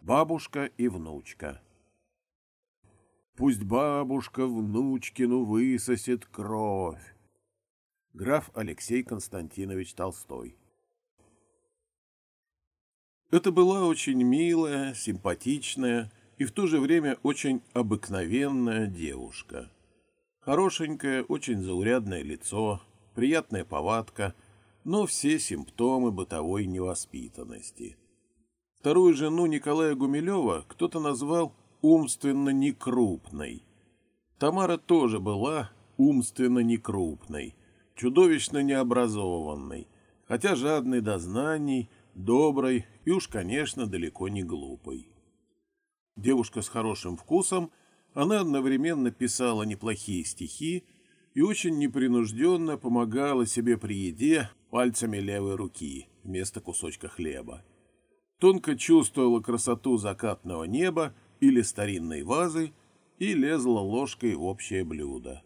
Бабушка и внучка Пусть бабушка внучкину высосет кровь. Граф Алексей Константинович Толстой Это была очень милая, симпатичная и в то же время очень обыкновенная девушка. Хорошенькое, очень заурядное лицо, приятная повадка, но все симптомы бытовой невоспитанности. Вторую жену Николая Гумилева кто-то назвал умственно некрупной. Тамара тоже была умственно некрупной, чудовищно необразованной, хотя жадной до знаний, доброй и уж, конечно, далеко не глупой. Девушка с хорошим вкусом, она одновременно писала неплохие стихи и очень непринужденно помогала себе при еде пальцами левой руки вместо кусочка хлеба тонко чувствовала красоту закатного неба или старинной вазы и лезла ложкой в общее блюдо.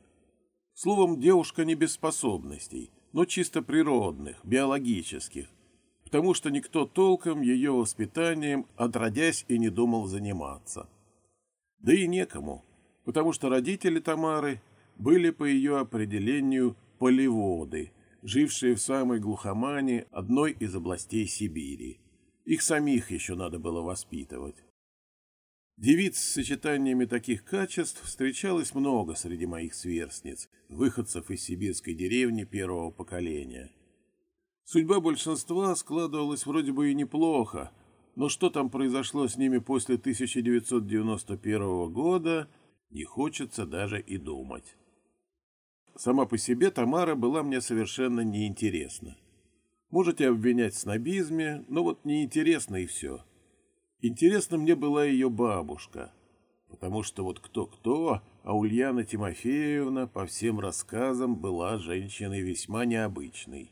Словом, девушка не без способностей, но чисто природных, биологических, потому что никто толком ее воспитанием, отродясь, и не думал заниматься. Да и некому, потому что родители Тамары были по ее определению полеводы, жившие в самой глухомане одной из областей Сибири. Их самих еще надо было воспитывать. Девиц с сочетаниями таких качеств встречалось много среди моих сверстниц, выходцев из сибирской деревни первого поколения. Судьба большинства складывалась вроде бы и неплохо, но что там произошло с ними после 1991 года, не хочется даже и думать. Сама по себе Тамара была мне совершенно неинтересна. Можете обвинять в снобизме, но вот неинтересно и все. Интересна мне была ее бабушка, потому что вот кто-кто, а Ульяна Тимофеевна по всем рассказам была женщиной весьма необычной.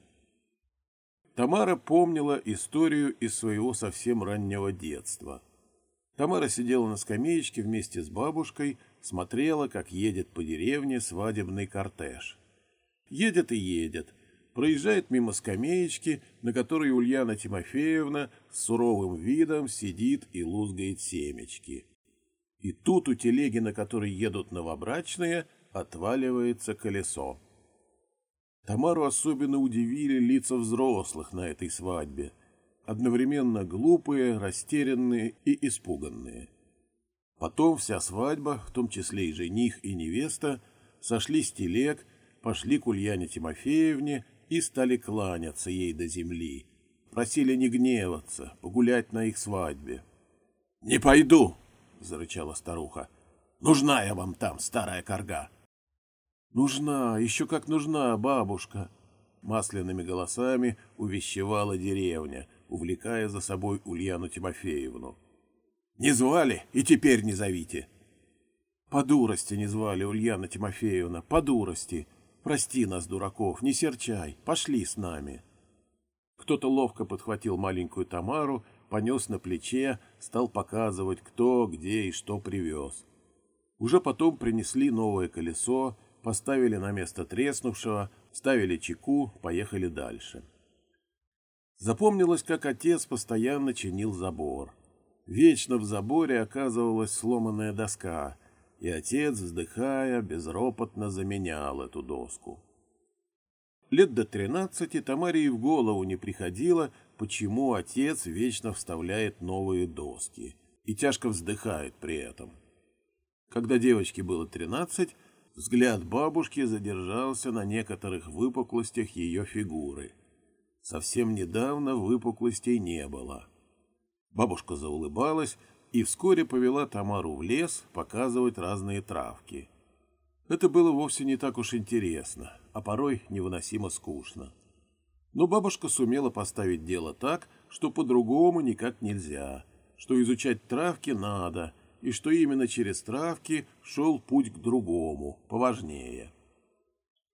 Тамара помнила историю из своего совсем раннего детства. Тамара сидела на скамеечке вместе с бабушкой, смотрела, как едет по деревне свадебный кортеж. Едет и едет — проезжает мимо скамеечки, на которой Ульяна Тимофеевна с суровым видом сидит и лузгает семечки. И тут у телеги, на которой едут новобрачные, отваливается колесо. Тамару особенно удивили лица взрослых на этой свадьбе, одновременно глупые, растерянные и испуганные. Потом вся свадьба, в том числе и жених и невеста, сошли с телег, пошли к Ульяне Тимофеевне и стали кланяться ей до земли. Просили не гневаться, погулять на их свадьбе. — Не пойду, — зарычала старуха. — Нужна я вам там, старая корга. — Нужна, еще как нужна, бабушка, — масляными голосами увещевала деревня, увлекая за собой Ульяну Тимофеевну. — Не звали и теперь не зовите. — По дурости не звали, Ульяна Тимофеевна, по дурости, — Прости нас, дураков, не серчай, пошли с нами. Кто-то ловко подхватил маленькую Тамару, понес на плече, стал показывать, кто, где и что привез. Уже потом принесли новое колесо, поставили на место треснувшего, ставили чеку, поехали дальше. Запомнилось, как отец постоянно чинил забор. Вечно в заборе оказывалась сломанная доска, и отец, вздыхая, безропотно заменял эту доску. Лет до тринадцати Тамаре и в голову не приходило, почему отец вечно вставляет новые доски и тяжко вздыхает при этом. Когда девочке было тринадцать, взгляд бабушки задержался на некоторых выпуклостях ее фигуры. Совсем недавно выпуклостей не было. Бабушка заулыбалась и вскоре повела Тамару в лес показывать разные травки. Это было вовсе не так уж интересно, а порой невыносимо скучно. Но бабушка сумела поставить дело так, что по-другому никак нельзя, что изучать травки надо, и что именно через травки шел путь к другому, поважнее.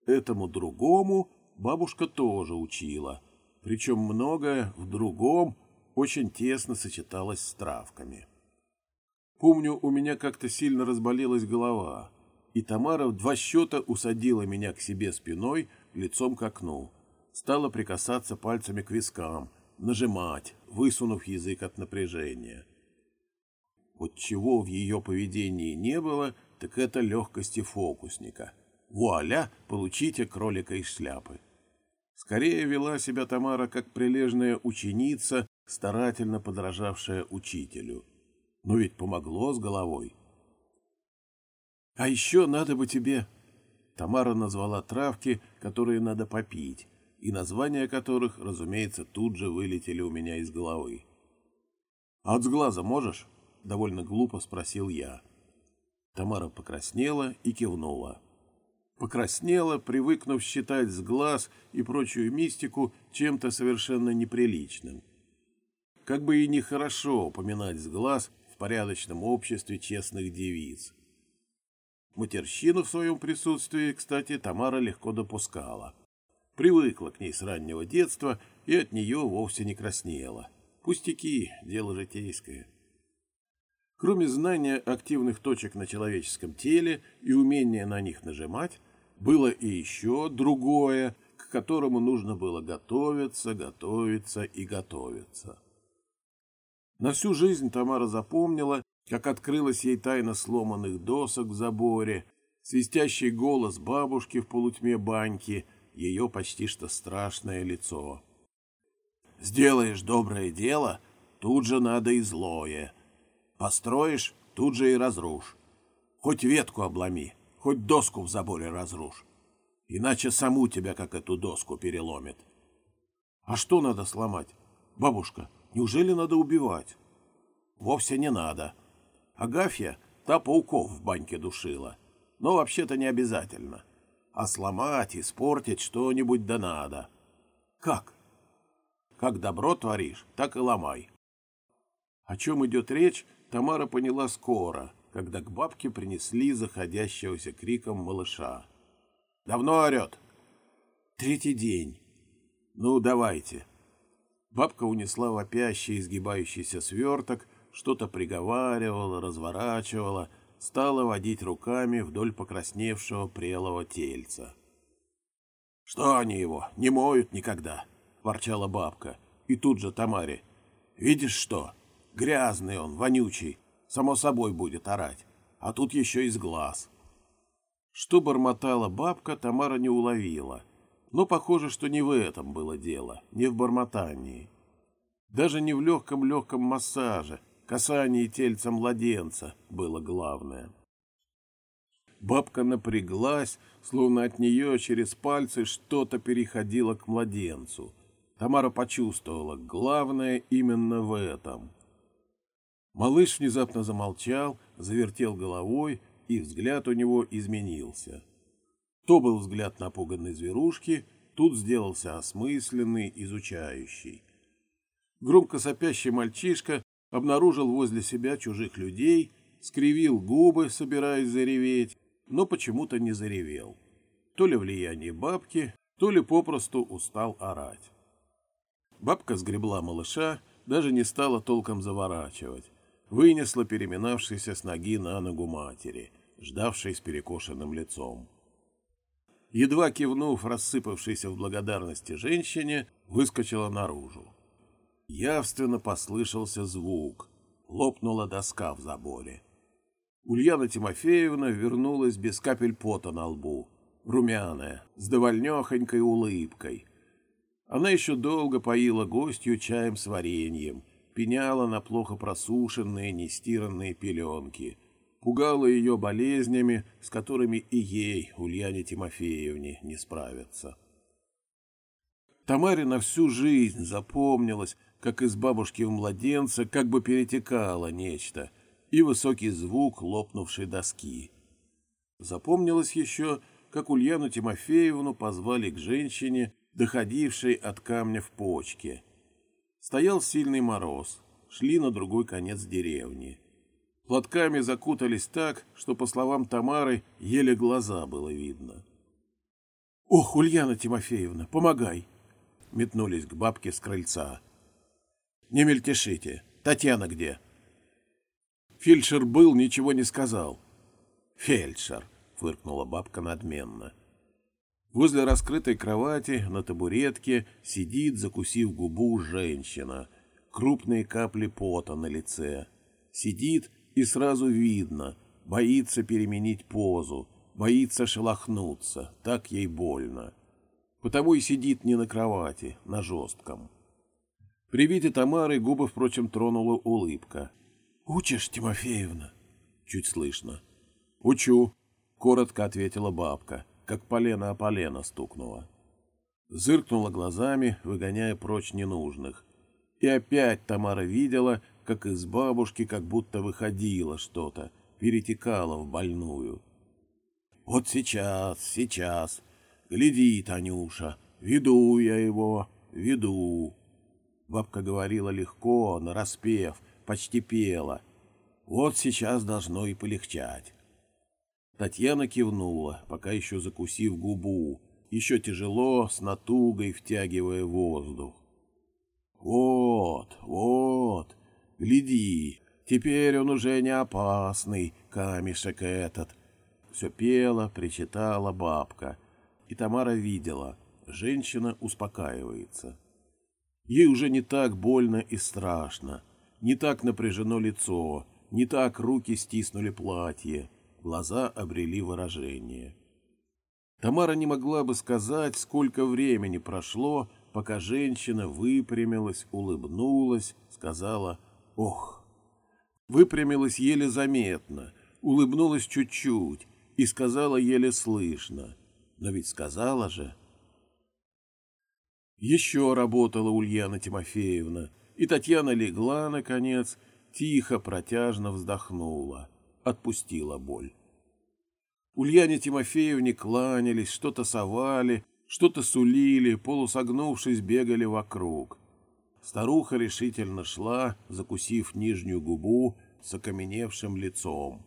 Этому другому бабушка тоже учила, причем многое в другом очень тесно сочеталось с травками. Помню, у меня как-то сильно разболелась голова, и Тамара в два счета усадила меня к себе спиной, лицом к окну. Стала прикасаться пальцами к вискам, нажимать, высунув язык от напряжения. Вот чего в ее поведении не было, так это легкости фокусника. Вуаля, получите кролика из шляпы. Скорее вела себя Тамара как прилежная ученица, старательно подражавшая учителю. Но ведь помогло с головой. «А еще надо бы тебе...» Тамара назвала травки, которые надо попить, и названия которых, разумеется, тут же вылетели у меня из головы. «От сглаза можешь?» — довольно глупо спросил я. Тамара покраснела и кивнула. Покраснела, привыкнув считать сглаз и прочую мистику чем-то совершенно неприличным. Как бы и нехорошо упоминать сглаз порядочном обществе честных девиц. Матерщину в своем присутствии, кстати, Тамара легко допускала. Привыкла к ней с раннего детства и от нее вовсе не краснела. Пустяки, дело житейское. Кроме знания активных точек на человеческом теле и умения на них нажимать, было и еще другое, к которому нужно было готовиться, готовиться и готовиться. На всю жизнь Тамара запомнила, как открылась ей тайна сломанных досок в заборе, свистящий голос бабушки в полутьме баньки, ее почти что страшное лицо. Сделаешь доброе дело, тут же надо и злое. Построишь, тут же и разрушь. Хоть ветку обломи, хоть доску в заборе разрушь. Иначе саму тебя, как эту доску, переломит. А что надо сломать? Бабушка, неужели надо убивать? Вовсе не надо. Агафья та пауков в баньке душила. Но вообще-то не обязательно. А сломать, испортить что-нибудь да надо. Как? Как добро творишь, так и ломай. О чем идет речь, Тамара поняла скоро, когда к бабке принесли заходящегося криком малыша. «Давно орет?» «Третий день». «Ну, давайте». Бабка унесла вопящий изгибающийся сверток, что-то приговаривала, разворачивала, стала водить руками вдоль покрасневшего прелого тельца. «Что они его, не моют никогда?» — ворчала бабка. И тут же Тамаре. «Видишь что? Грязный он, вонючий. Само собой будет орать. А тут еще из глаз». Что бормотала бабка, Тамара не уловила. Но похоже, что не в этом было дело, не в бормотании. Даже не в легком-легком массаже, касании тельца младенца было главное. Бабка напряглась, словно от нее через пальцы что-то переходило к младенцу. Тамара почувствовала, главное именно в этом. Малыш внезапно замолчал, завертел головой, и взгляд у него изменился. То был взгляд напуганной зверушки, тут сделался осмысленный, изучающий. Громко сопящий мальчишка обнаружил возле себя чужих людей, скривил губы, собираясь зареветь, но почему-то не заревел. То ли влияние бабки, то ли попросту устал орать. Бабка сгребла малыша, даже не стала толком заворачивать. Вынесла переминавшийся с ноги на ногу матери, ждавшей с перекошенным лицом. Едва кивнув рассыпавшейся в благодарности женщине, выскочила наружу. Явственно послышался звук. Лопнула доска в заборе. Ульяна Тимофеевна вернулась без капель пота на лбу, румяная, с довольнехонькой улыбкой, она еще долго поила гостью чаем с вареньем, пеняла на плохо просушенные, нестиранные пеленки, пугала ее болезнями, с которыми и ей, Ульяне Тимофеевне, не справиться. Тамаре на всю жизнь запомнилось, как из бабушки в младенца как бы перетекало нечто, и высокий звук лопнувшей доски. Запомнилось еще, как Ульяну Тимофеевну позвали к женщине, доходившей от камня в почке. Стоял сильный мороз, шли на другой конец деревни. Платками закутались так, что, по словам Тамары, еле глаза было видно. — Ох, Ульяна Тимофеевна, помогай! — метнулись к бабке с крыльца. — Не мельтешите. Татьяна где? Фельдшер был, ничего не сказал. — Фельдшер! — фыркнула бабка надменно. Возле раскрытой кровати на табуретке сидит, закусив губу, женщина. Крупные капли пота на лице. Сидит и сразу видно, боится переменить позу, боится шелохнуться, так ей больно. Потому и сидит не на кровати, на жестком. При виде Тамары губы, впрочем, тронула улыбка. «Учишь, Тимофеевна?» Чуть слышно. «Учу», — коротко ответила бабка, как полено о полено стукнула. Зыркнула глазами, выгоняя прочь ненужных. И опять Тамара видела, как из бабушки как будто выходило что-то, перетекало в больную. «Вот сейчас, сейчас. Гляди, Танюша, веду я его, веду». Бабка говорила легко, нараспев, почти пела. Вот сейчас должно и полегчать. Татьяна кивнула, пока еще закусив губу, еще тяжело, с натугой втягивая воздух. «Вот, вот, гляди, теперь он уже не опасный, камешек этот». Все пела, причитала бабка, и Тамара видела, женщина успокаивается. Ей уже не так больно и страшно, не так напряжено лицо, не так руки стиснули платье, глаза обрели выражение. Тамара не могла бы сказать, сколько времени прошло, пока женщина выпрямилась, улыбнулась, сказала «Ох!». Выпрямилась еле заметно, улыбнулась чуть-чуть и сказала еле слышно. Но ведь сказала же. Еще работала Ульяна Тимофеевна, и Татьяна легла, наконец, тихо, протяжно вздохнула, отпустила боль. Ульяне Тимофеевне кланялись, что-то совали, что-то сулили, полусогнувшись, бегали вокруг. Старуха решительно шла, закусив нижнюю губу с окаменевшим лицом.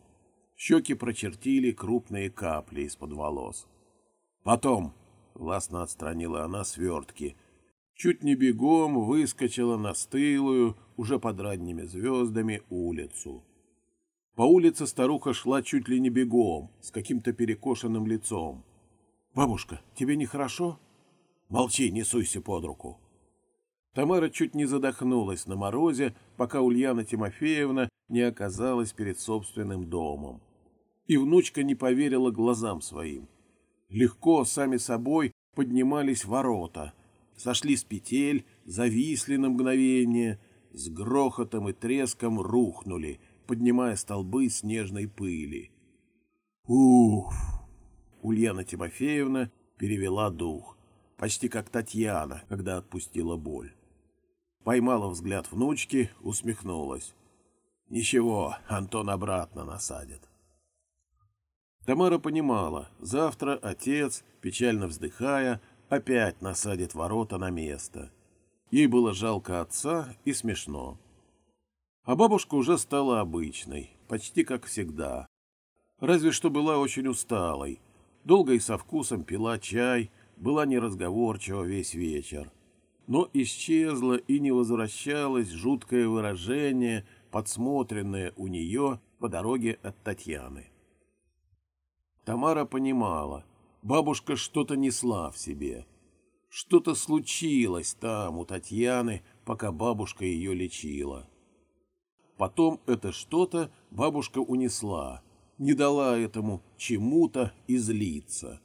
Щеки прочертили крупные капли из-под волос. «Потом!» — властно отстранила она свертки — чуть не бегом выскочила на стылую, уже под ранними звездами, улицу. По улице старуха шла чуть ли не бегом, с каким-то перекошенным лицом. «Бабушка, тебе нехорошо?» «Молчи, не суйся под руку». Тамара чуть не задохнулась на морозе, пока Ульяна Тимофеевна не оказалась перед собственным домом. И внучка не поверила глазам своим. Легко, сами собой, поднимались ворота — сошли с петель, зависли на мгновение, с грохотом и треском рухнули, поднимая столбы снежной пыли. Уф! Ульяна Тимофеевна перевела дух, почти как Татьяна, когда отпустила боль. Поймала взгляд внучки, усмехнулась. Ничего, Антон обратно насадит. Тамара понимала, завтра отец, печально вздыхая, опять насадит ворота на место. Ей было жалко отца и смешно. А бабушка уже стала обычной, почти как всегда. Разве что была очень усталой. Долго и со вкусом пила чай, была неразговорчива весь вечер. Но исчезло и не возвращалось жуткое выражение, подсмотренное у нее по дороге от Татьяны. Тамара понимала, Бабушка что-то несла в себе. Что-то случилось там у Татьяны, пока бабушка ее лечила. Потом это что-то бабушка унесла, не дала этому чему-то излиться.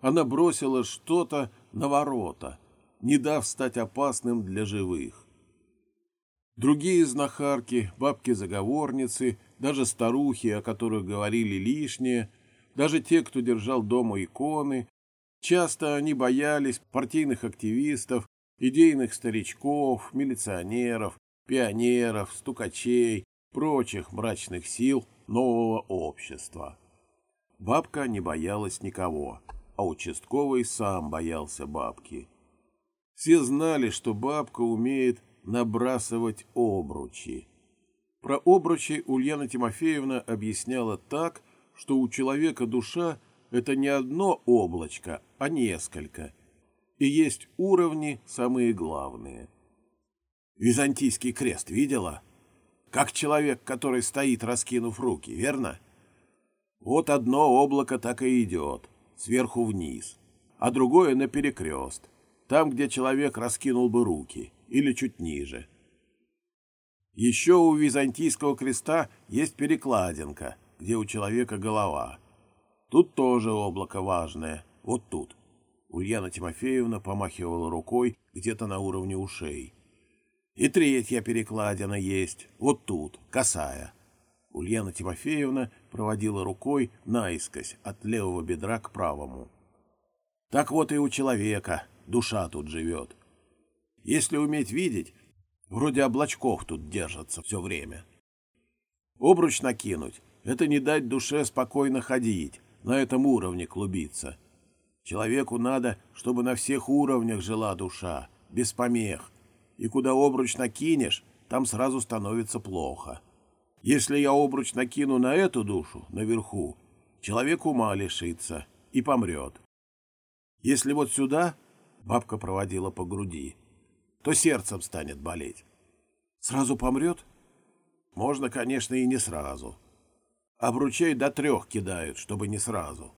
Она бросила что-то на ворота, не дав стать опасным для живых. Другие знахарки, бабки-заговорницы, даже старухи, о которых говорили лишнее, даже те, кто держал дома иконы, часто они боялись партийных активистов, идейных старичков, милиционеров, пионеров, стукачей, прочих мрачных сил нового общества. Бабка не боялась никого, а участковый сам боялся бабки. Все знали, что бабка умеет набрасывать обручи. Про обручи Ульяна Тимофеевна объясняла так, что у человека душа — это не одно облачко, а несколько. И есть уровни самые главные. Византийский крест видела? Как человек, который стоит, раскинув руки, верно? Вот одно облако так и идет, сверху вниз, а другое на перекрест, там, где человек раскинул бы руки, или чуть ниже. Еще у византийского креста есть перекладинка, где у человека голова. Тут тоже облако важное, вот тут. Ульяна Тимофеевна помахивала рукой где-то на уровне ушей. И третья перекладина есть, вот тут, косая. Ульяна Тимофеевна проводила рукой наискось от левого бедра к правому. Так вот и у человека душа тут живет. Если уметь видеть, вроде облачков тут держатся все время. Обруч накинуть — это не дать душе спокойно ходить, на этом уровне клубиться. Человеку надо, чтобы на всех уровнях жила душа, без помех. И куда обруч накинешь, там сразу становится плохо. Если я обруч накину на эту душу, наверху, человек ума лишится и помрет. Если вот сюда, бабка проводила по груди, то сердцем станет болеть. Сразу помрет? Можно, конечно, и не сразу. Обручей до трех кидают, чтобы не сразу.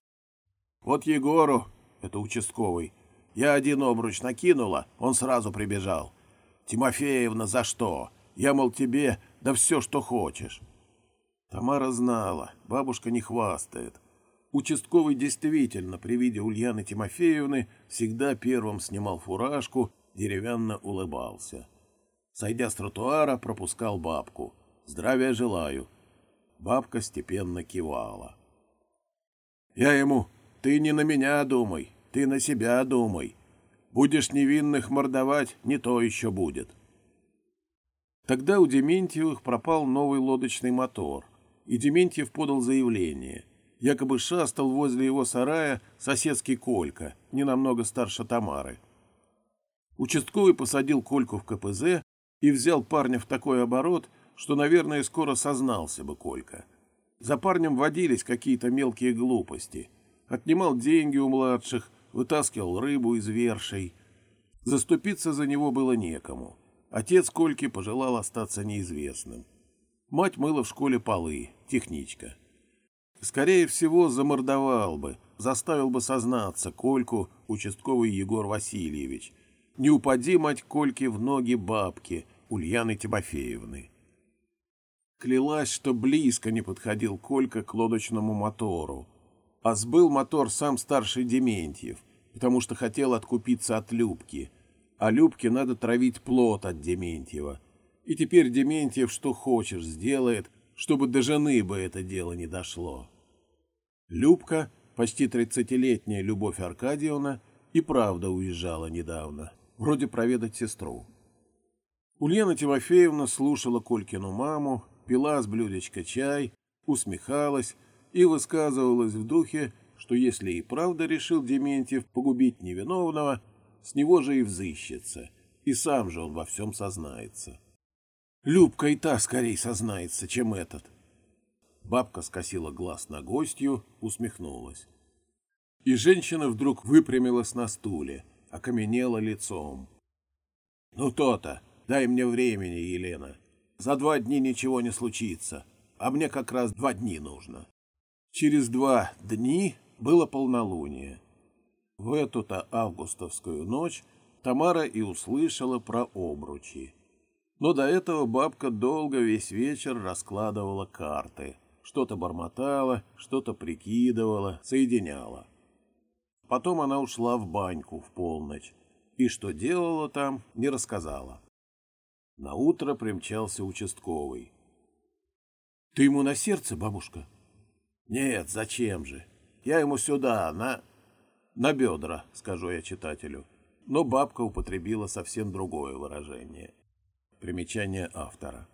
Вот Егору, это участковый, я один обруч накинула, он сразу прибежал. Тимофеевна, за что? Я, мол, тебе, да все, что хочешь. Тамара знала, бабушка не хвастает. Участковый действительно при виде Ульяны Тимофеевны всегда первым снимал фуражку, деревянно улыбался. Сойдя с тротуара, пропускал бабку. «Здравия желаю!» Бабка степенно кивала. «Я ему, ты не на меня думай, ты на себя думай. Будешь невинных мордовать, не то еще будет». Тогда у Дементьевых пропал новый лодочный мотор, и Дементьев подал заявление. Якобы шастал возле его сарая соседский Колька, не намного старше Тамары. Участковый посадил Кольку в КПЗ и взял парня в такой оборот, что, наверное, скоро сознался бы Колька. За парнем водились какие-то мелкие глупости. Отнимал деньги у младших, вытаскивал рыбу из вершей. Заступиться за него было некому. Отец Кольки пожелал остаться неизвестным. Мать мыла в школе полы, техничка. Скорее всего, замордовал бы, заставил бы сознаться Кольку участковый Егор Васильевич. Не упади, мать Кольки, в ноги бабки, Ульяны Тимофеевны. Клялась, что близко не подходил Колька к лодочному мотору. А сбыл мотор сам старший Дементьев, потому что хотел откупиться от Любки — а Любке надо травить плод от Дементьева. И теперь Дементьев что хочешь сделает, чтобы до жены бы это дело не дошло. Любка, почти тридцатилетняя Любовь Аркадьевна, и правда уезжала недавно, вроде проведать сестру. Ульяна Тимофеевна слушала Колькину маму, пила с блюдечка чай, усмехалась и высказывалась в духе, что если и правда решил Дементьев погубить невиновного, с него же и взыщется, и сам же он во всем сознается. Любка и та скорее сознается, чем этот. Бабка скосила глаз на гостью, усмехнулась. И женщина вдруг выпрямилась на стуле, окаменела лицом. — Ну то-то, дай мне времени, Елена. За два дня ничего не случится, а мне как раз два дни нужно. Через два дни было полнолуние. В эту-то августовскую ночь Тамара и услышала про обручи. Но до этого бабка долго весь вечер раскладывала карты. Что-то бормотала, что-то прикидывала, соединяла. Потом она ушла в баньку в полночь. И что делала там, не рассказала. На утро примчался участковый. — Ты ему на сердце, бабушка? — Нет, зачем же? Я ему сюда, на... На бедра, скажу я читателю. Но бабка употребила совсем другое выражение. Примечание автора.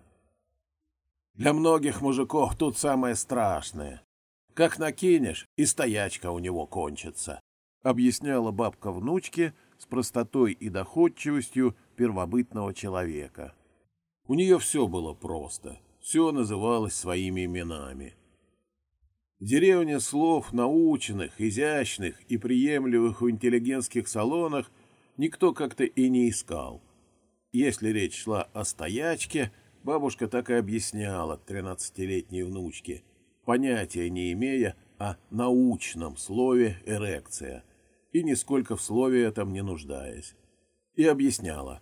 Для многих мужиков тут самое страшное. Как накинешь, и стоячка у него кончится, объясняла бабка внучке с простотой и доходчивостью первобытного человека. У нее все было просто, все называлось своими именами. В деревне слов наученных, изящных и приемлемых в интеллигентских салонах никто как-то и не искал. Если речь шла о стоячке, бабушка так и объясняла тринадцатилетней внучке, понятия не имея о научном слове «эрекция» и нисколько в слове этом не нуждаясь. И объясняла.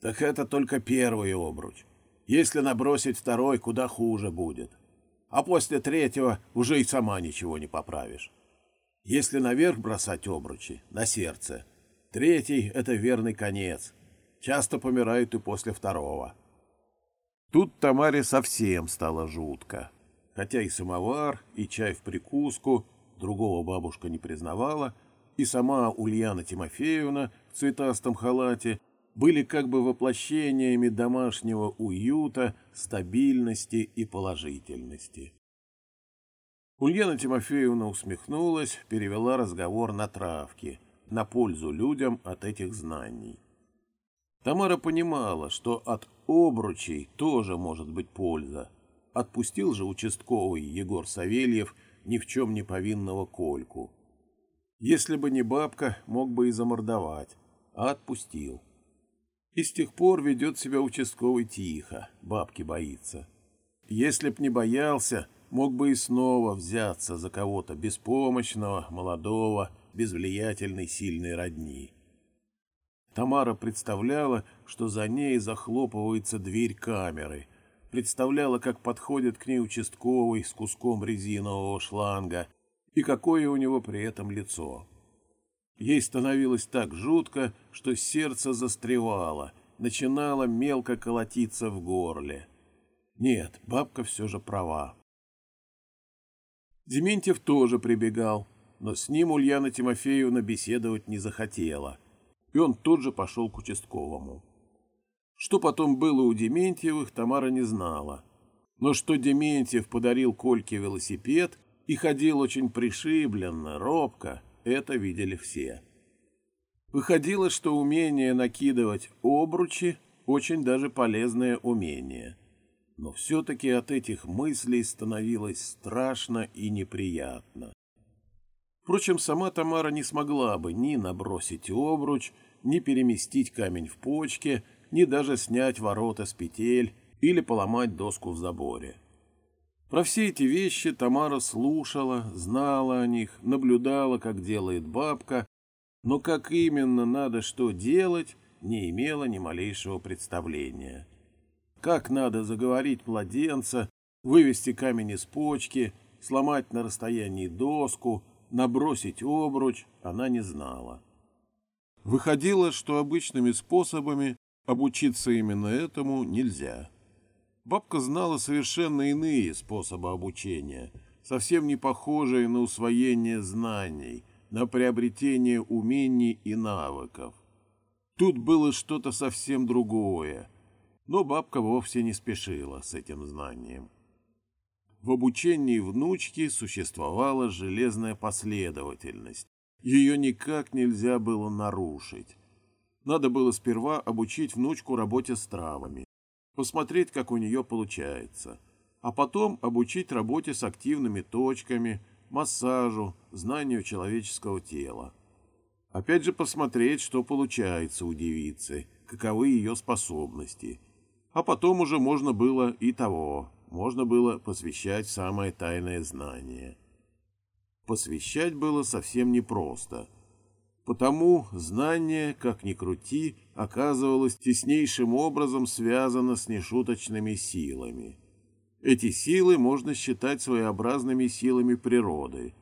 Так это только первый обруч. Если набросить второй, куда хуже будет. А после третьего уже и сама ничего не поправишь. Если наверх бросать обручи, на сердце, третий — это верный конец. Часто помирают и после второго. Тут Тамаре совсем стало жутко. Хотя и самовар, и чай в прикуску, другого бабушка не признавала, и сама Ульяна Тимофеевна в цветастом халате были как бы воплощениями домашнего уюта, стабильности и положительности. Ульяна Тимофеевна усмехнулась, перевела разговор на травки, на пользу людям от этих знаний. Тамара понимала, что от обручей тоже может быть польза. Отпустил же участковый Егор Савельев ни в чем не повинного Кольку. Если бы не бабка, мог бы и замордовать, а отпустил. И с тех пор ведет себя участковый тихо, бабки боится. Если б не боялся, мог бы и снова взяться за кого-то беспомощного, молодого, без влиятельной сильной родни. Тамара представляла, что за ней захлопывается дверь камеры, представляла, как подходит к ней участковый с куском резинового шланга и какое у него при этом лицо. Ей становилось так жутко, что сердце застревало, начинало мелко колотиться в горле. Нет, бабка все же права. Дементьев тоже прибегал, но с ним Ульяна Тимофеевна беседовать не захотела, он тут же пошел к участковому. Что потом было у Дементьевых, Тамара не знала. Но что Дементьев подарил Кольке велосипед и ходил очень пришибленно, робко, это видели все. Выходило, что умение накидывать обручи очень даже полезное умение. Но все-таки от этих мыслей становилось страшно и неприятно. Впрочем, сама Тамара не смогла бы ни набросить обруч, ни переместить камень в почке, ни даже снять ворота с петель или поломать доску в заборе. Про все эти вещи Тамара слушала, знала о них, наблюдала, как делает бабка, но как именно надо что делать, не имела ни малейшего представления. Как надо заговорить младенца, вывести камень из почки, сломать на расстоянии доску, набросить обруч, она не знала. Выходило, что обычными способами обучиться именно этому нельзя. Бабка знала совершенно иные способы обучения, совсем не похожие на усвоение знаний, на приобретение умений и навыков. Тут было что-то совсем другое, но бабка вовсе не спешила с этим знанием. В обучении внучки существовала железная последовательность. Ее никак нельзя было нарушить. Надо было сперва обучить внучку работе с травами, посмотреть, как у нее получается, а потом обучить работе с активными точками, массажу, знанию человеческого тела. Опять же посмотреть, что получается у девицы, каковы ее способности. А потом уже можно было и того, можно было посвящать самое тайное знание. Посвящать было совсем непросто – Потому знание, как ни крути, оказывалось теснейшим образом связано с нешуточными силами. Эти силы можно считать своеобразными силами природы.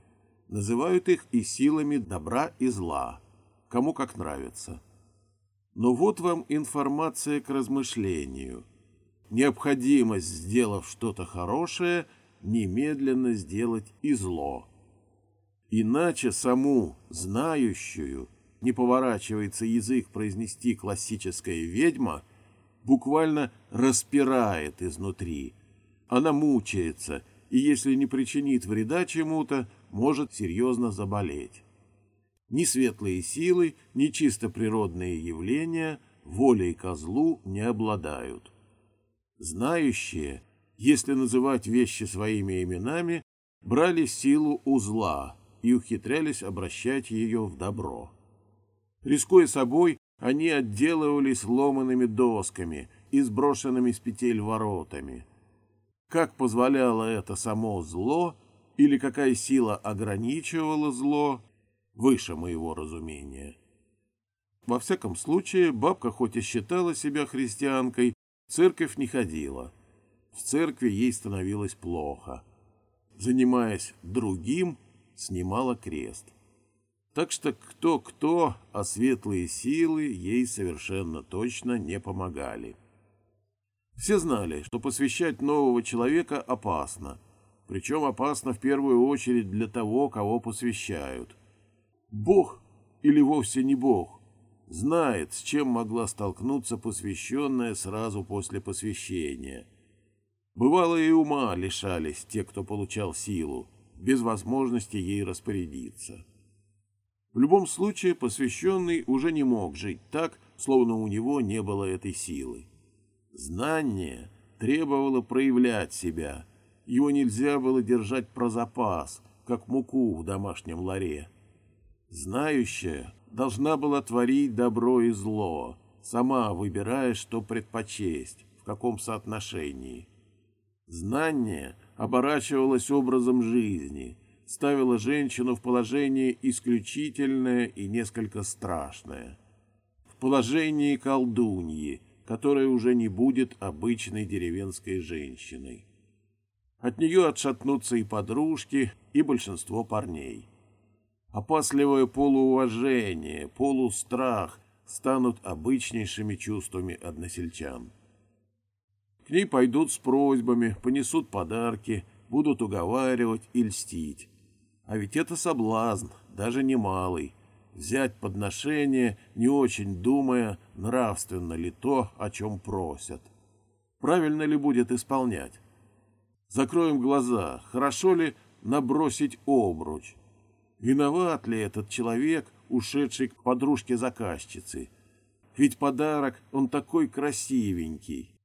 Называют их и силами добра и зла, кому как нравится. Но вот вам информация к размышлению. Необходимость, сделав что-то хорошее, немедленно сделать и зло. Иначе саму, знающую, не поворачивается язык произнести классическая ведьма, буквально распирает изнутри. Она мучается, и если не причинит вреда чему-то, может серьезно заболеть. Ни светлые силы, ни чисто природные явления волей козлу не обладают. Знающие, если называть вещи своими именами, брали силу у зла, и ухитрялись обращать ее в добро. Рискуя собой, они отделывались ломанными досками и сброшенными с петель воротами. Как позволяло это само зло, или какая сила ограничивала зло, выше моего разумения. Во всяком случае, бабка хоть и считала себя христианкой, В церковь не ходила. В церкви ей становилось плохо. Занимаясь другим, снимала крест. Так что кто-кто, а светлые силы ей совершенно точно не помогали. Все знали, что посвящать нового человека опасно, причем опасно в первую очередь для того, кого посвящают. Бог или вовсе не Бог знает, с чем могла столкнуться посвященная сразу после посвящения. Бывало и ума лишались те, кто получал силу, без возможности ей распорядиться. В любом случае посвященный уже не мог жить так, словно у него не было этой силы. Знание требовало проявлять себя, его нельзя было держать про запас, как муку в домашнем ларе. Знающая должна была творить добро и зло, сама выбирая, что предпочесть, в каком соотношении. Знание оборачивалось образом жизни, ставило женщину в положение исключительное и несколько страшное. В положении колдуньи, которая уже не будет обычной деревенской женщиной. От нее отшатнутся и подружки, и большинство парней. Опасливое полууважение, полустрах станут обычнейшими чувствами односельчан. К ней пойдут с просьбами, понесут подарки, будут уговаривать и льстить. А ведь это соблазн, даже немалый, взять подношение, не очень думая, нравственно ли то, о чем просят. Правильно ли будет исполнять? Закроем глаза, хорошо ли набросить обруч? Виноват ли этот человек, ушедший к подружке-заказчице? Ведь подарок, он такой красивенький.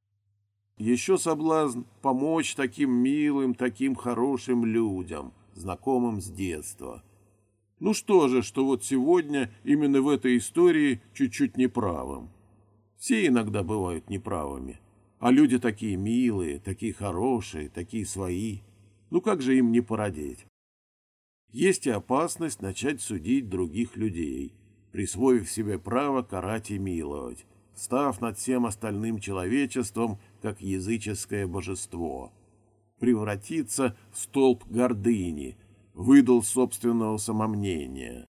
Еще соблазн помочь таким милым, таким хорошим людям, знакомым с детства. Ну что же, что вот сегодня именно в этой истории чуть-чуть неправым. Все иногда бывают неправыми. А люди такие милые, такие хорошие, такие свои. Ну как же им не породеть? Есть и опасность начать судить других людей, присвоив себе право карать и миловать, став над всем остальным человечеством как языческое божество. Превратиться в столб гордыни, выдал собственного самомнения.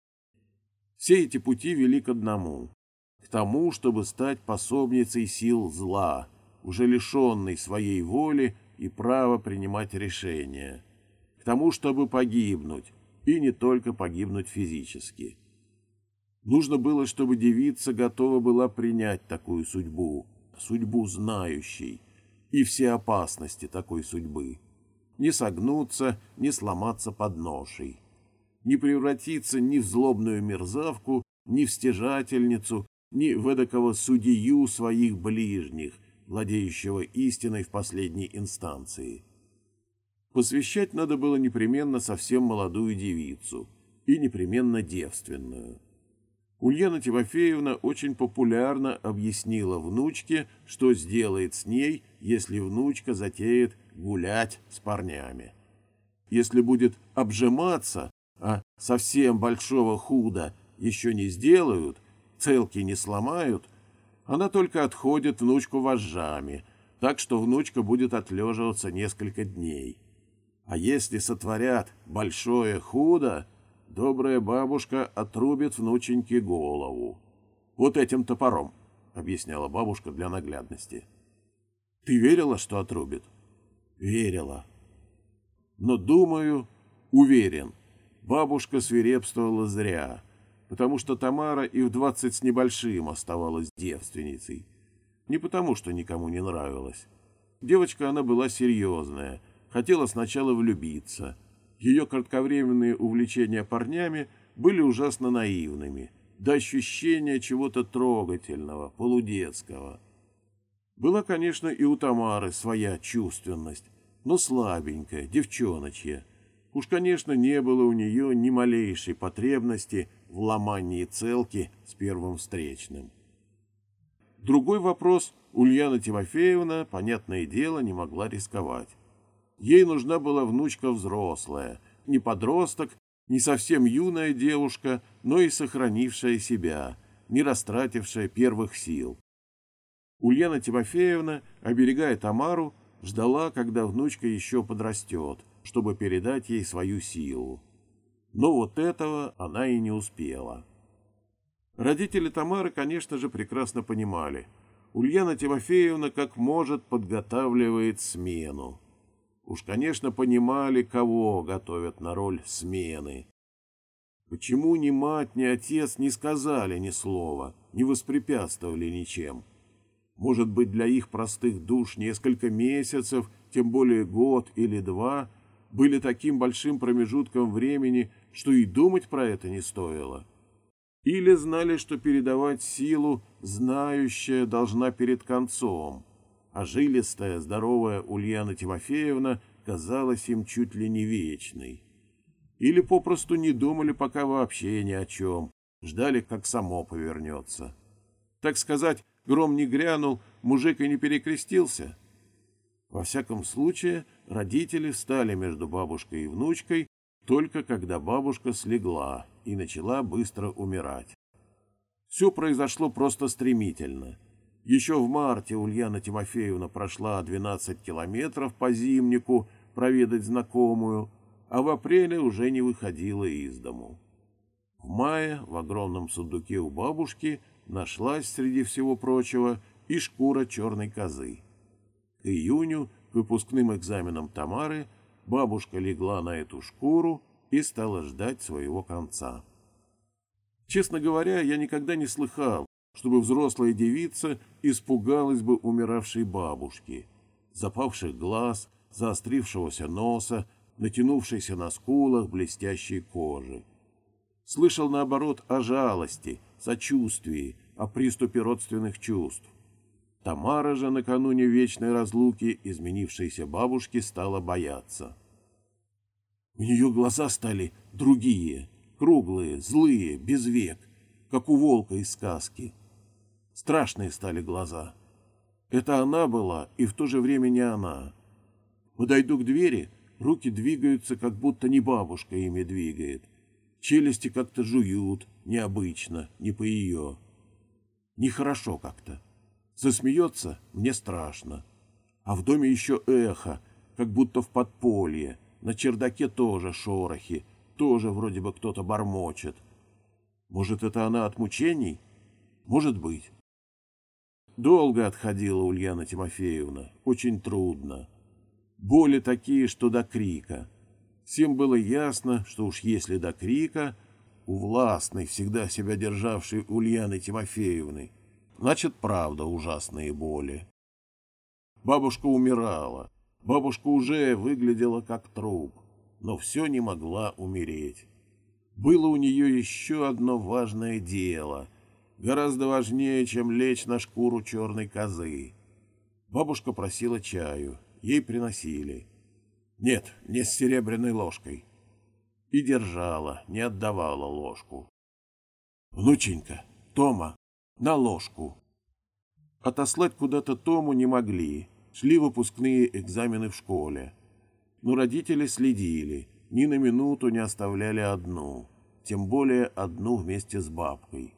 Все эти пути вели к одному — к тому, чтобы стать пособницей сил зла — уже лишенный своей воли и права принимать решения, к тому, чтобы погибнуть, и не только погибнуть физически. Нужно было, чтобы девица готова была принять такую судьбу, судьбу знающей, и все опасности такой судьбы. Не согнуться, не сломаться под ношей, не превратиться ни в злобную мерзавку, ни в стяжательницу, ни в эдакого судью своих ближних, владеющего истиной в последней инстанции. Посвящать надо было непременно совсем молодую девицу и непременно девственную. Ульяна Тимофеевна очень популярно объяснила внучке, что сделает с ней, если внучка затеет гулять с парнями. Если будет обжиматься, а совсем большого худа еще не сделают, целки не сломают – она только отходит внучку вожжами, так что внучка будет отлеживаться несколько дней. А если сотворят большое худо, добрая бабушка отрубит внученьке голову. Вот этим топором, — объясняла бабушка для наглядности. Ты верила, что отрубит? Верила. Но, думаю, уверен, бабушка свирепствовала зря потому что Тамара и в двадцать с небольшим оставалась девственницей. Не потому, что никому не нравилась. Девочка она была серьезная, хотела сначала влюбиться. Ее кратковременные увлечения парнями были ужасно наивными, до ощущения чего-то трогательного, полудетского. Была, конечно, и у Тамары своя чувственность, но слабенькая, девчоночья. Уж, конечно, не было у нее ни малейшей потребности в ломании целки с первым встречным. Другой вопрос Ульяна Тимофеевна, понятное дело, не могла рисковать. Ей нужна была внучка взрослая, не подросток, не совсем юная девушка, но и сохранившая себя, не растратившая первых сил. Ульяна Тимофеевна, оберегая Тамару, ждала, когда внучка еще подрастет, чтобы передать ей свою силу. Но вот этого она и не успела. Родители Тамары, конечно же, прекрасно понимали. Ульяна Тимофеевна как может подготавливает смену. Уж, конечно, понимали, кого готовят на роль смены. Почему ни мать, ни отец не сказали ни слова, не воспрепятствовали ничем? Может быть, для их простых душ несколько месяцев, тем более год или два, были таким большим промежутком времени, что и думать про это не стоило? Или знали, что передавать силу знающая должна перед концом, а жилистая, здоровая Ульяна Тимофеевна казалась им чуть ли не вечной? Или попросту не думали пока вообще ни о чем, ждали, как само повернется. Так сказать, гром не грянул, мужик и не перекрестился. Во всяком случае, родители встали между бабушкой и внучкой только когда бабушка слегла и начала быстро умирать. Все произошло просто стремительно. Еще в марте Ульяна Тимофеевна прошла 12 километров по зимнику проведать знакомую, а в апреле уже не выходила из дому. В мае в огромном сундуке у бабушки нашлась среди всего прочего и шкура черной козы. К июню, к выпускным экзаменам Тамары, бабушка легла на эту шкуру и стала ждать своего конца. Честно говоря, я никогда не слыхал, чтобы взрослая девица испугалась бы умиравшей бабушки, запавших глаз, заострившегося носа, натянувшейся на скулах блестящей кожи. Слышал, наоборот, о жалости, сочувствии, о приступе родственных чувств. Тамара же накануне вечной разлуки изменившейся бабушки стала бояться. У нее глаза стали другие, круглые, злые, без век, как у волка из сказки. Страшные стали глаза. Это она была, и в то же время не она. Подойду к двери, Руки двигаются, как будто не бабушка ими двигает. Челюсти как-то жуют, необычно, не по ее. Нехорошо как-то. Засмеется, мне страшно. А в доме еще эхо, как будто в подполье. На чердаке тоже шорохи, тоже вроде бы кто-то бормочет. Может, это она от мучений? Может быть. Долго отходила Ульяна Тимофеевна, очень трудно. Боли такие, что до крика. Всем было ясно, что уж если до крика, у властной, всегда себя державшей Ульяны Тимофеевны, значит, правда ужасные боли. Бабушка умирала. Бабушка уже выглядела как труп, но все не могла умереть. Было у нее еще одно важное дело, гораздо важнее, чем лечь на шкуру черной козы. Бабушка просила чаю, ей приносили. Нет, не с серебряной ложкой. И держала, не отдавала ложку. «Внученька, Тома, на ложку!» Отослать куда-то Тому не могли, шли выпускные экзамены в школе. Но родители следили, ни на минуту не оставляли одну, тем более одну вместе с бабкой.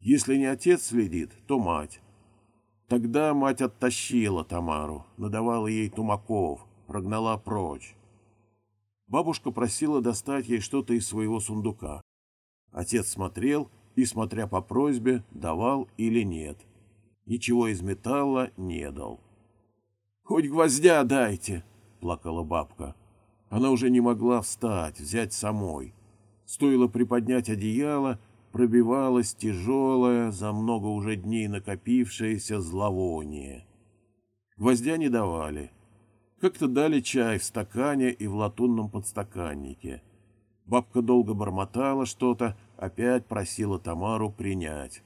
Если не отец следит, то мать, Тогда мать оттащила Тамару, надавала ей тумаков, прогнала прочь. Бабушка просила достать ей что-то из своего сундука. Отец смотрел и, смотря по просьбе, давал или нет. Ничего из металла не дал. «Хоть гвоздя дайте!» — плакала бабка. Она уже не могла встать, взять самой. Стоило приподнять одеяло — пробивалось тяжелое, за много уже дней накопившееся зловоние. Гвоздя не давали. Как-то дали чай в стакане и в латунном подстаканнике. Бабка долго бормотала что-то, опять просила Тамару принять.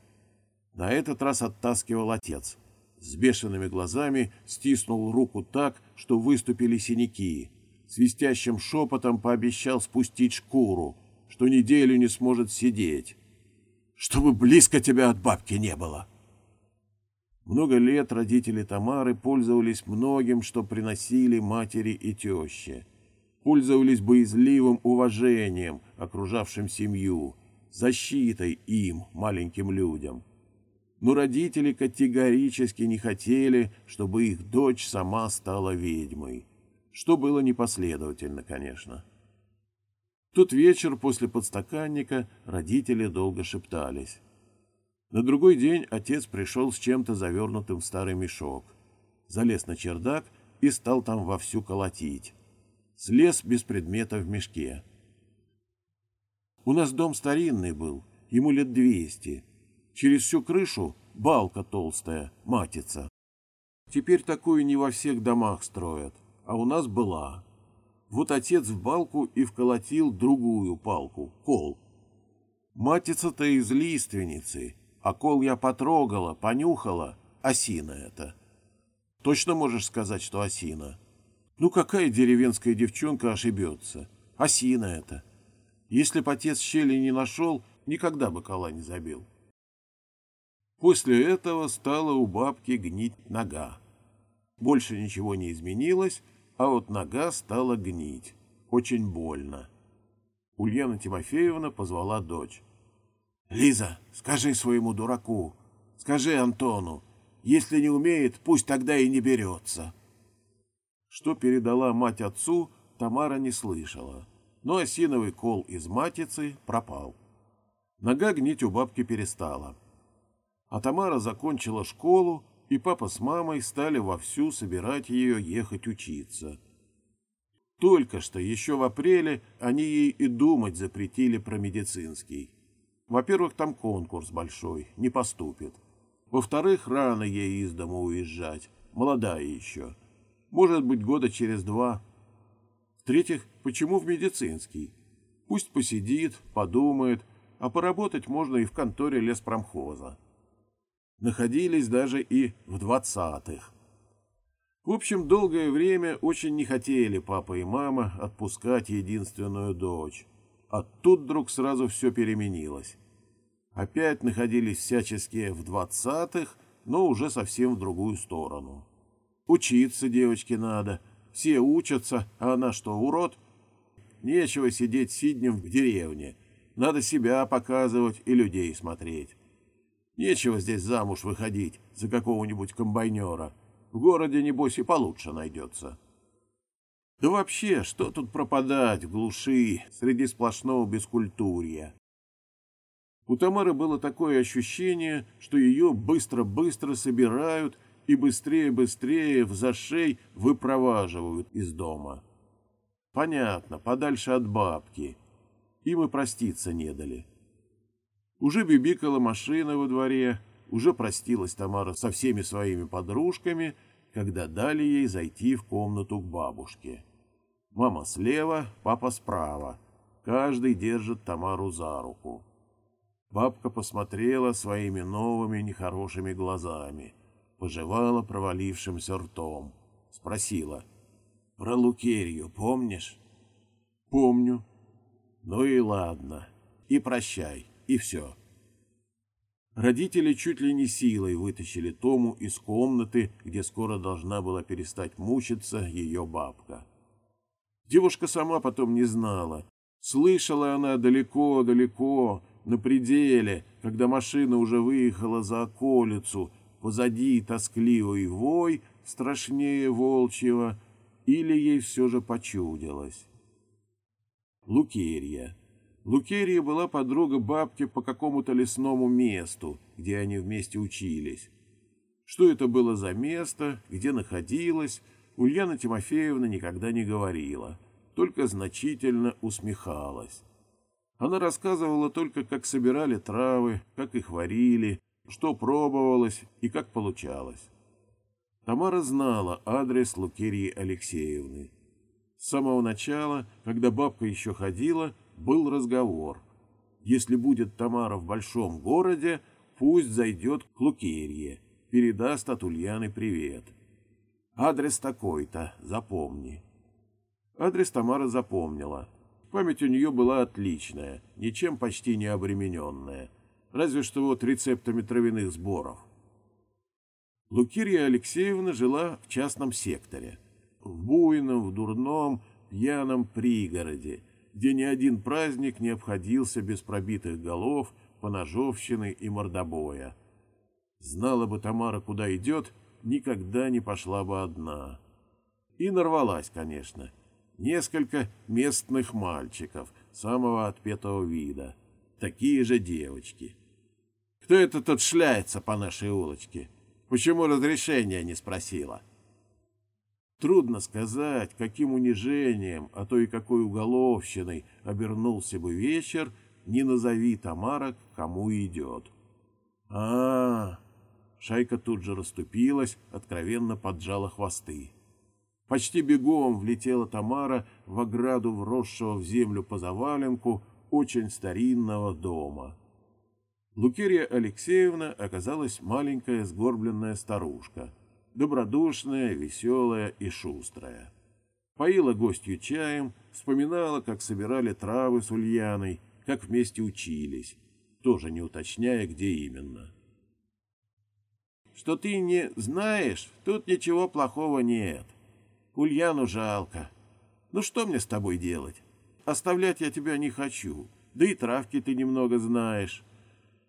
На этот раз оттаскивал отец. С бешеными глазами стиснул руку так, что выступили синяки. Свистящим шепотом пообещал спустить шкуру, что неделю не сможет сидеть чтобы близко тебя от бабки не было. Много лет родители Тамары пользовались многим, что приносили матери и теще. Пользовались боязливым уважением, окружавшим семью, защитой им, маленьким людям. но родители категорически не хотели, чтобы их дочь сама стала ведьмой, что было непоследовательно, конечно. Тот вечер после подстаканника родители долго шептались. На другой день отец пришел с чем-то завернутым в старый мешок, залез на чердак и стал там вовсю колотить. Слез без предмета в мешке. У нас дом старинный был, ему лет двести. Через всю крышу балка толстая, матица. Теперь такую не во всех домах строят, а у нас была. Вот отец в балку и вколотил другую палку, кол. Матица-то из лиственницы, а кол я потрогала, понюхала. Осина это. Точно можешь сказать, что осина? Ну, какая деревенская девчонка ошибется? Осина это. Если б отец щели не нашел, никогда бы кола не забил. После этого стала у бабки гнить нога. Больше ничего не изменилось, а вот нога стала гнить. Очень больно. Ульяна Тимофеевна позвала дочь. Лиза, скажи своему дураку, скажи Антону, если не умеет, пусть тогда и не берется. Что передала мать отцу, Тамара не слышала, но осиновый кол из матицы пропал. Нога гнить у бабки перестала. А Тамара закончила школу, и папа с мамой стали вовсю собирать ее ехать учиться. Только что, еще в апреле, они ей и думать запретили про медицинский. Во-первых, там конкурс большой, не поступит. Во-вторых, рано ей из дома уезжать, молодая еще. Может быть, года через два. В-третьих, почему в медицинский? Пусть посидит, подумает, а поработать можно и в конторе леспромхоза. Находились даже и в двадцатых. В общем, долгое время очень не хотели папа и мама отпускать единственную дочь. А тут вдруг сразу все переменилось. Опять находились всяческие в двадцатых, но уже совсем в другую сторону. Учиться девочке надо. Все учатся, а она что, урод? Нечего сидеть сиднем в деревне. Надо себя показывать и людей смотреть. Нечего здесь замуж выходить за какого-нибудь комбайнера. В городе, небось, и получше найдется. Да вообще, что тут пропадать в глуши среди сплошного бескультурья? У Тамары было такое ощущение, что ее быстро-быстро собирают и быстрее-быстрее в зашей выпроваживают из дома. Понятно, подальше от бабки. Им и проститься не дали. Уже бибикала машина во дворе, уже простилась Тамара со всеми своими подружками — когда дали ей зайти в комнату к бабушке. Мама слева, папа справа. Каждый держит Тамару за руку. Бабка посмотрела своими новыми нехорошими глазами, пожевала провалившимся ртом, спросила. «Про Лукерью помнишь?» «Помню». «Ну и ладно. И прощай, и все». Родители чуть ли не силой вытащили Тому из комнаты, где скоро должна была перестать мучиться ее бабка. Девушка сама потом не знала. Слышала она далеко-далеко, на пределе, когда машина уже выехала за околицу, позади тоскливый вой, страшнее волчьего, или ей все же почудилось. Лукерья. Лукерия была подруга бабки по какому-то лесному месту, где они вместе учились. Что это было за место, где находилась, Ульяна Тимофеевна никогда не говорила, только значительно усмехалась. Она рассказывала только, как собирали травы, как их варили, что пробовалось и как получалось. Тамара знала адрес Лукерии Алексеевны. С самого начала, когда бабка еще ходила, был разговор. Если будет Тамара в большом городе, пусть зайдет к Лукерье, передаст от Ульяны привет. Адрес такой-то, запомни. Адрес Тамара запомнила. Память у нее была отличная, ничем почти не обремененная, разве что вот рецептами травяных сборов. Лукирья Алексеевна жила в частном секторе, в буйном, в дурном, пьяном пригороде, где ни один праздник не обходился без пробитых голов, поножовщины и мордобоя. Знала бы Тамара, куда идет, никогда не пошла бы одна. И нарвалась, конечно. Несколько местных мальчиков, самого отпетого вида. Такие же девочки. Кто это тут шляется по нашей улочке? Почему разрешения не спросила? Трудно сказать, каким унижением, а то и какой уголовщиной обернулся бы вечер, не назови Тамара, кому идет. а, -а, -а Шайка тут же расступилась, откровенно поджала хвосты. Почти бегом влетела Тамара в ограду вросшего в землю по заваленку очень старинного дома. Лукерья Алексеевна оказалась маленькая сгорбленная старушка, добродушная, веселая и шустрая. Поила гостью чаем, вспоминала, как собирали травы с Ульяной, как вместе учились, тоже не уточняя, где именно что ты не знаешь, тут ничего плохого нет. Ульяну жалко. Ну что мне с тобой делать? Оставлять я тебя не хочу, да и травки ты немного знаешь.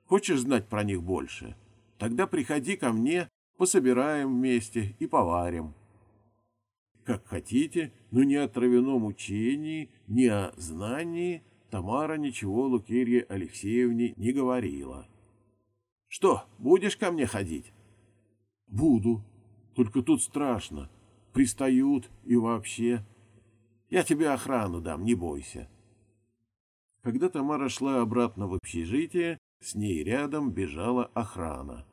Хочешь знать про них больше? Тогда приходи ко мне, пособираем вместе и поварим. Как хотите, но ни о травяном учении, ни о знании Тамара ничего Лукерье Алексеевне не говорила. — Что, будешь ко мне ходить? Буду. Только тут страшно. Пристают и вообще. Я тебе охрану дам, не бойся. Когда Тамара шла обратно в общежитие, с ней рядом бежала охрана.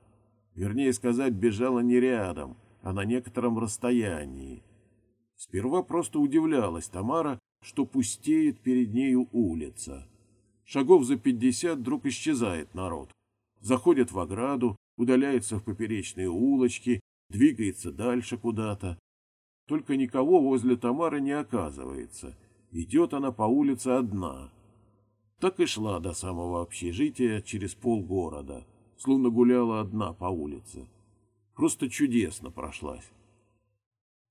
Вернее сказать, бежала не рядом, а на некотором расстоянии. Сперва просто удивлялась Тамара, что пустеет перед нею улица. Шагов за пятьдесят вдруг исчезает народ. Заходят в ограду, удаляется в поперечные улочки, двигается дальше куда-то. Только никого возле Тамары не оказывается. Идет она по улице одна. Так и шла до самого общежития через полгорода, словно гуляла одна по улице. Просто чудесно прошлась.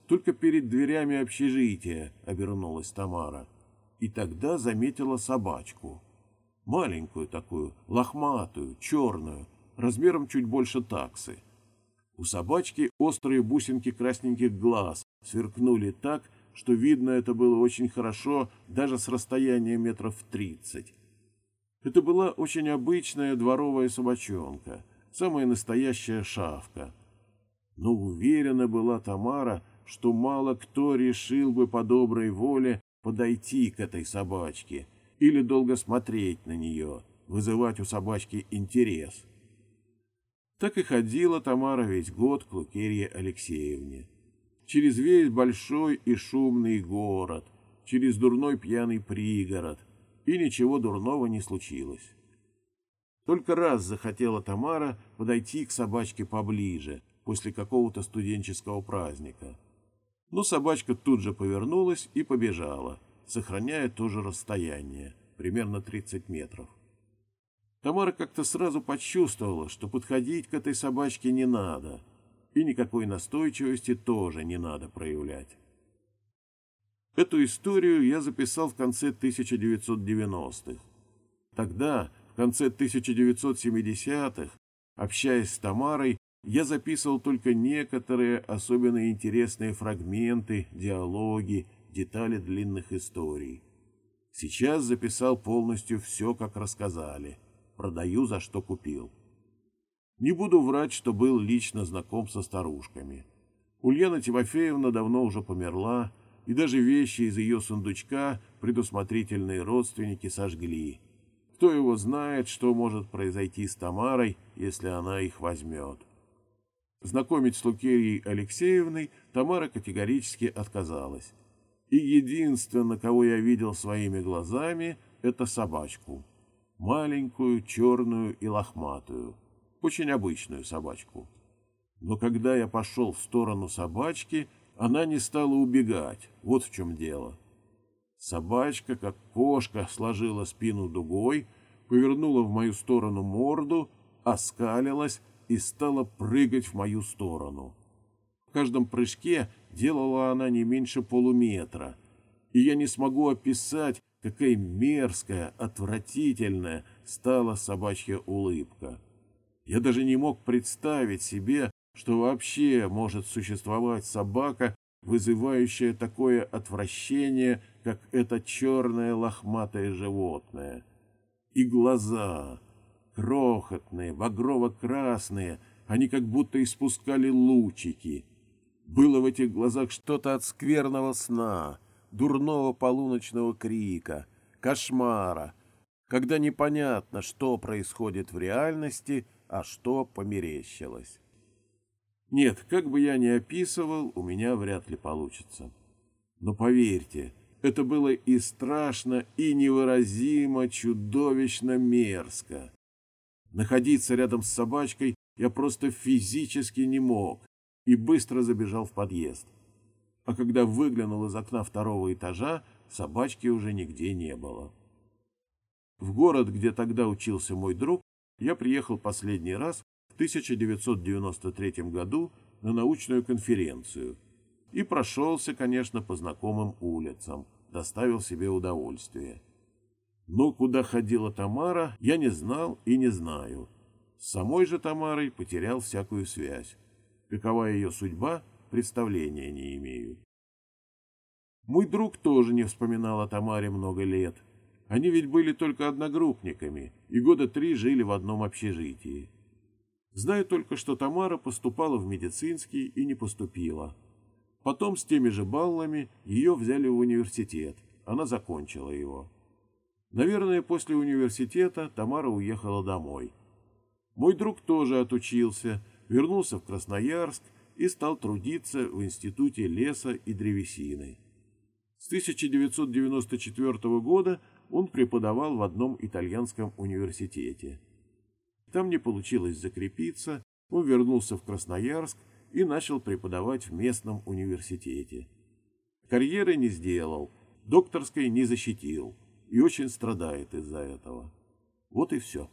Только перед дверями общежития обернулась Тамара. И тогда заметила собачку. Маленькую такую, лохматую, черную, размером чуть больше таксы. У собачки острые бусинки красненьких глаз сверкнули так, что видно это было очень хорошо даже с расстояния метров тридцать. Это была очень обычная дворовая собачонка, самая настоящая шавка. Но уверена была Тамара, что мало кто решил бы по доброй воле подойти к этой собачке или долго смотреть на нее, вызывать у собачки интерес. Так и ходила Тамара весь год к Лукерье Алексеевне. Через весь большой и шумный город, через дурной пьяный пригород, и ничего дурного не случилось. Только раз захотела Тамара подойти к собачке поближе, после какого-то студенческого праздника. Но собачка тут же повернулась и побежала, сохраняя то же расстояние, примерно 30 метров. Тамара как-то сразу почувствовала, что подходить к этой собачке не надо, и никакой настойчивости тоже не надо проявлять. Эту историю я записал в конце 1990-х. Тогда, в конце 1970-х, общаясь с Тамарой, я записывал только некоторые особенно интересные фрагменты, диалоги, детали длинных историй. Сейчас записал полностью все, как рассказали продаю за что купил. Не буду врать, что был лично знаком со старушками. Ульяна Тимофеевна давно уже померла, и даже вещи из ее сундучка предусмотрительные родственники сожгли. Кто его знает, что может произойти с Тамарой, если она их возьмет. Знакомить с Лукерьей Алексеевной Тамара категорически отказалась. И единственное, кого я видел своими глазами, это собачку маленькую, черную и лохматую, очень обычную собачку. Но когда я пошел в сторону собачки, она не стала убегать, вот в чем дело. Собачка, как кошка, сложила спину дугой, повернула в мою сторону морду, оскалилась и стала прыгать в мою сторону. В каждом прыжке делала она не меньше полуметра, и я не смогу описать, Какая мерзкая, отвратительная стала собачья улыбка. Я даже не мог представить себе, что вообще может существовать собака, вызывающая такое отвращение, как это черное лохматое животное. И глаза, крохотные, багрово-красные, они как будто испускали лучики. Было в этих глазах что-то от скверного сна, дурного полуночного крика, кошмара, когда непонятно, что происходит в реальности, а что померещилось. Нет, как бы я ни описывал, у меня вряд ли получится. Но поверьте, это было и страшно, и невыразимо, чудовищно мерзко. Находиться рядом с собачкой я просто физически не мог и быстро забежал в подъезд. А когда выглянул из окна второго этажа, собачки уже нигде не было. В город, где тогда учился мой друг, я приехал последний раз 1993 году на научную конференцию и прошелся, конечно, по знакомым улицам, доставил себе удовольствие. Но куда ходила Тамара, я не знал и не знаю. С самой же Тамарой потерял всякую связь. Какова ее судьба, представления не имею. Мой друг тоже не вспоминал о Тамаре много лет. Они ведь были только одногруппниками и года три жили в одном общежитии. Знаю только, что Тамара поступала в медицинский и не поступила. Потом с теми же баллами ее взяли в университет. Она закончила его. Наверное, после университета Тамара уехала домой. Мой друг тоже отучился, вернулся в Красноярск и стал трудиться в Институте леса и древесины. С 1994 года он преподавал в одном итальянском университете. Там не получилось закрепиться, он вернулся в Красноярск и начал преподавать в местном университете. Карьеры не сделал, докторской не защитил и очень страдает из-за этого. Вот и все.